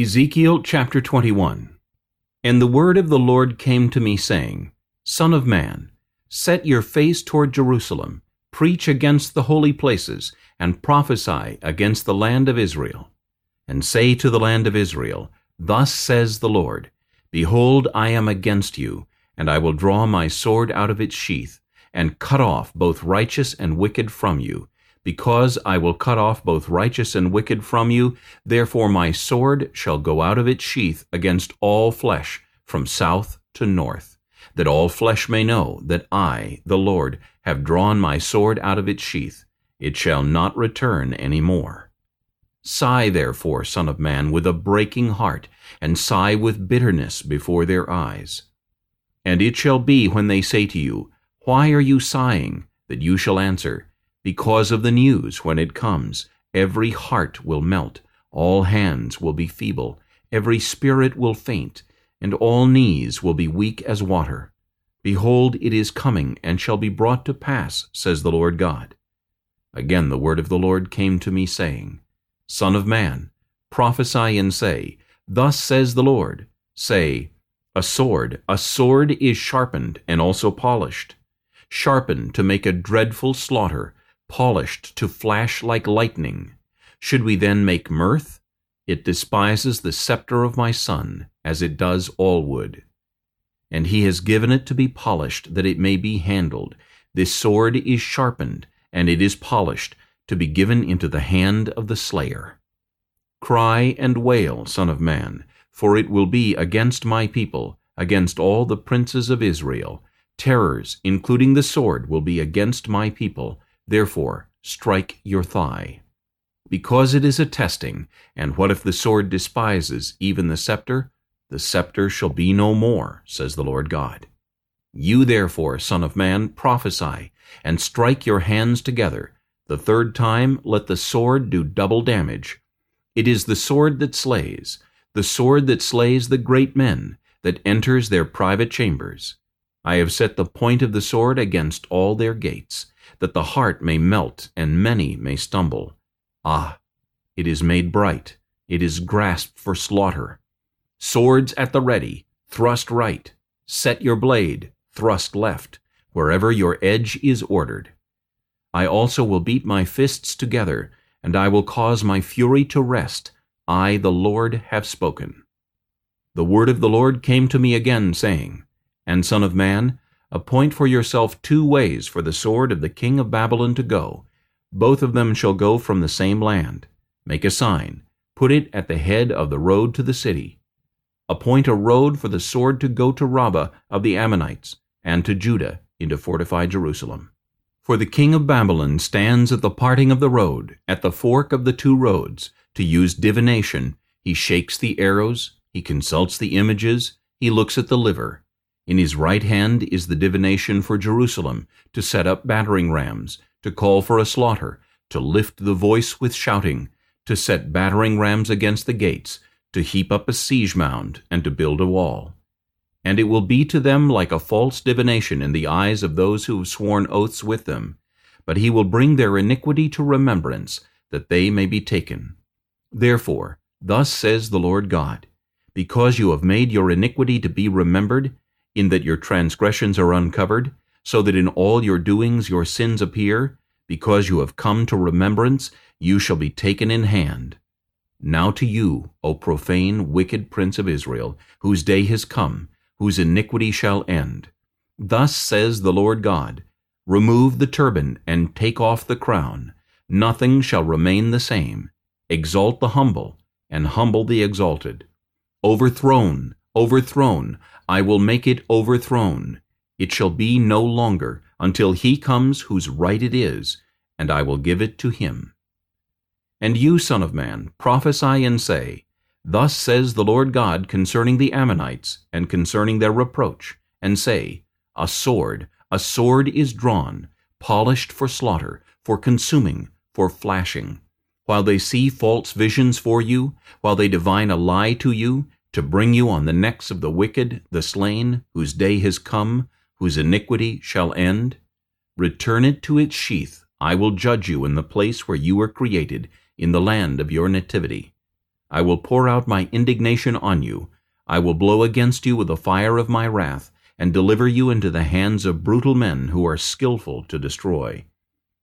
Ezekiel chapter 21 And the word of the Lord came to me, saying, Son of man, set your face toward Jerusalem, preach against the holy places, and prophesy against the land of Israel. And say to the land of Israel, Thus says the Lord, Behold, I am against you, and I will draw my sword out of its sheath, and cut off both righteous and wicked from you. Because I will cut off both righteous and wicked from you, therefore my sword shall go out of its sheath against all flesh, from south to north, that all flesh may know that I, the Lord, have drawn my sword out of its sheath. It shall not return any more. Sigh therefore, Son of Man, with a breaking heart, and sigh with bitterness before their eyes. And it shall be when they say to you, Why are you sighing? that you shall answer, Because of the news when it comes, every heart will melt, all hands will be feeble, every spirit will faint, and all knees will be weak as water. Behold, it is coming, and shall be brought to pass, says the Lord God. Again the word of the Lord came to me, saying, Son of man, prophesy and say, Thus says the Lord, Say, A sword, a sword is sharpened and also polished, sharpened to make a dreadful slaughter, polished to flash like lightning. Should we then make mirth? It despises the scepter of my son, as it does all wood. And he has given it to be polished, that it may be handled. This sword is sharpened, and it is polished, to be given into the hand of the slayer. Cry and wail, Son of Man, for it will be against my people, against all the princes of Israel. Terrors, including the sword, will be against my people. Therefore, strike your thigh. Because it is a testing, and what if the sword despises even the scepter? The scepter shall be no more, says the Lord God. You therefore, Son of Man, prophesy, and strike your hands together, the third time let the sword do double damage. It is the sword that slays, the sword that slays the great men, that enters their private chambers. I have set the point of the sword against all their gates, that the heart may melt and many may stumble. Ah, it is made bright, it is grasped for slaughter. Swords at the ready, thrust right, set your blade, thrust left, wherever your edge is ordered. I also will beat my fists together, and I will cause my fury to rest. I, the Lord, have spoken. The word of the Lord came to me again, saying, And son of man, appoint for yourself two ways for the sword of the king of Babylon to go. Both of them shall go from the same land. Make a sign, put it at the head of the road to the city. Appoint a road for the sword to go to Rabbah of the Ammonites, and to Judah into fortified Jerusalem. For the king of Babylon stands at the parting of the road, at the fork of the two roads, to use divination. He shakes the arrows, he consults the images, he looks at the liver. In his right hand is the divination for Jerusalem, to set up battering rams, to call for a slaughter, to lift the voice with shouting, to set battering rams against the gates, to heap up a siege mound, and to build a wall. And it will be to them like a false divination in the eyes of those who have sworn oaths with them. But he will bring their iniquity to remembrance, that they may be taken. Therefore, thus says the Lord God, Because you have made your iniquity to be remembered, in that your transgressions are uncovered, so that in all your doings your sins appear, because you have come to remembrance, you shall be taken in hand. Now to you, O profane, wicked prince of Israel, whose day has come, whose iniquity shall end. Thus says the Lord God, Remove the turban and take off the crown. Nothing shall remain the same. Exalt the humble, and humble the exalted. Overthrown, overthrown, I will make it overthrown. It shall be no longer, until he comes whose right it is, and I will give it to him. And you, son of man, prophesy and say, Thus says the Lord God concerning the Ammonites, and concerning their reproach, and say, A sword, a sword is drawn, polished for slaughter, for consuming, for flashing. While they see false visions for you, while they divine a lie to you, to bring you on the necks of the wicked, the slain, whose day has come, whose iniquity shall end, return it to its sheath. I will judge you in the place where you were created, in the land of your nativity. I will pour out my indignation on you. I will blow against you with the fire of my wrath, and deliver you into the hands of brutal men who are skillful to destroy.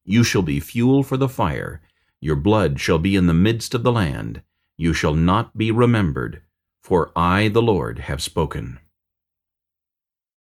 You shall be fuel for the fire. Your blood shall be in the midst of the land. You shall not be remembered, for I, the Lord, have spoken.